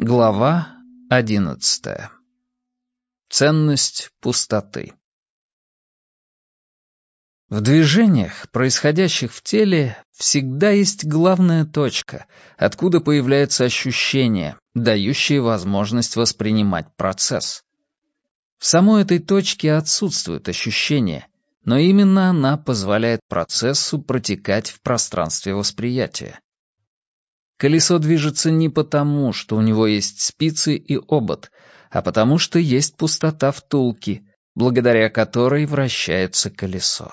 Глава одиннадцатая. Ценность пустоты. В движениях, происходящих в теле, всегда есть главная точка, откуда появляется ощущение, дающее возможность воспринимать процесс. В самой этой точке отсутствует ощущение, но именно она позволяет процессу протекать в пространстве восприятия. Колесо движется не потому, что у него есть спицы и обод, а потому что есть пустота втулки, благодаря которой вращается колесо.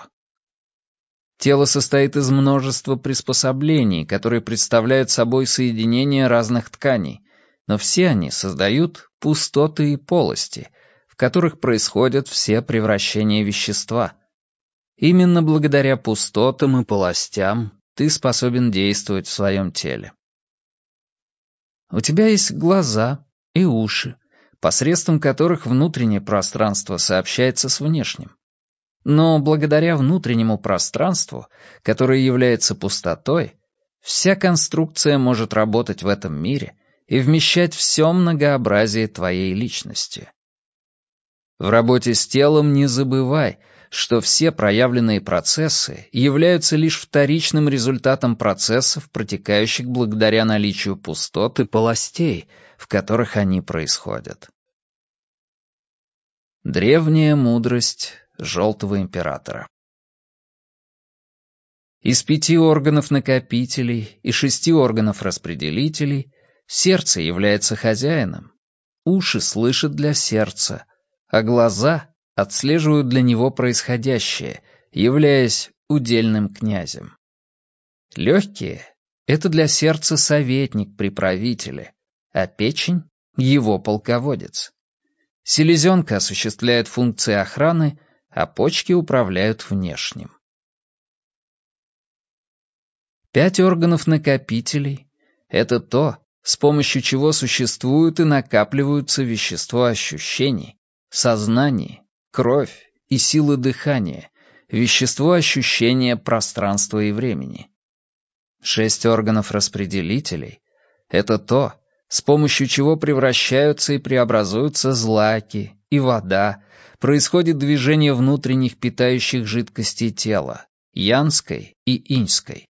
Тело состоит из множества приспособлений, которые представляют собой соединение разных тканей, но все они создают пустоты и полости, в которых происходят все превращения вещества. Именно благодаря пустотам и полостям ты способен действовать в своем теле. У тебя есть глаза и уши, посредством которых внутреннее пространство сообщается с внешним. Но благодаря внутреннему пространству, которое является пустотой, вся конструкция может работать в этом мире и вмещать все многообразие твоей личности. В работе с телом не забывай — что все проявленные процессы являются лишь вторичным результатом процессов, протекающих благодаря наличию пустот и полостей, в которых они происходят. Древняя мудрость Желтого Императора Из пяти органов накопителей и шести органов распределителей сердце является хозяином, уши слышат для сердца, а глаза отслеживают для него происходящее, являясь удельным князем. Легкие — это для сердца советник при правителе, а печень — его полководец. Селезенка осуществляет функции охраны, а почки управляют внешним. Пять органов накопителей — это то, с помощью чего существуют и накапливаются вещества ощущений, сознание кровь и сила дыхания, вещество ощущения пространства и времени. Шесть органов распределителей — это то, с помощью чего превращаются и преобразуются злаки и вода, происходит движение внутренних питающих жидкостей тела, янской и иньской.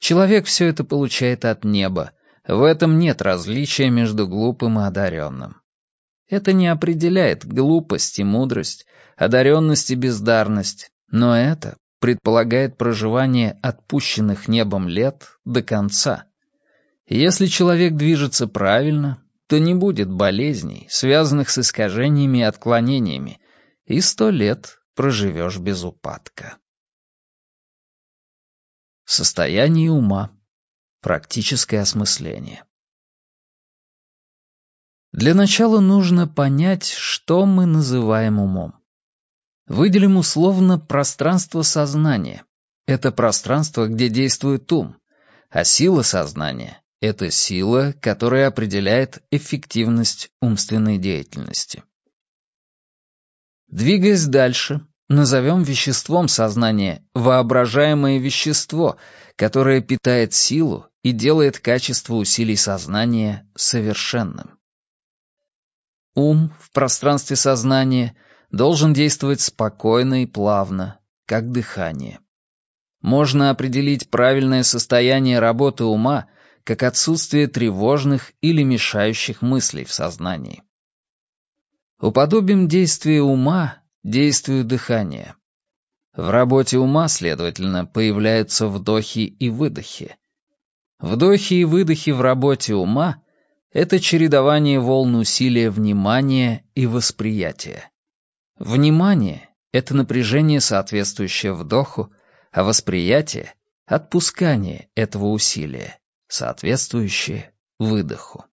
Человек все это получает от неба, в этом нет различия между глупым и одаренным. Это не определяет глупость и мудрость, одаренность и бездарность, но это предполагает проживание отпущенных небом лет до конца. Если человек движется правильно, то не будет болезней, связанных с искажениями и отклонениями, и сто лет проживешь без упадка. Состояние ума. Практическое осмысление. Для начала нужно понять, что мы называем умом. Выделим условно пространство сознания. Это пространство, где действует ум. А сила сознания — это сила, которая определяет эффективность умственной деятельности. Двигаясь дальше, назовем веществом сознания воображаемое вещество, которое питает силу и делает качество усилий сознания совершенным. Ум в пространстве сознания должен действовать спокойно и плавно, как дыхание. Можно определить правильное состояние работы ума как отсутствие тревожных или мешающих мыслей в сознании. Уподобим действие ума действию дыхания. В работе ума, следовательно, появляются вдохи и выдохи. Вдохи и выдохи в работе ума это чередование волн усилия внимания и восприятия. Внимание — это напряжение, соответствующее вдоху, а восприятие — отпускание этого усилия, соответствующее выдоху.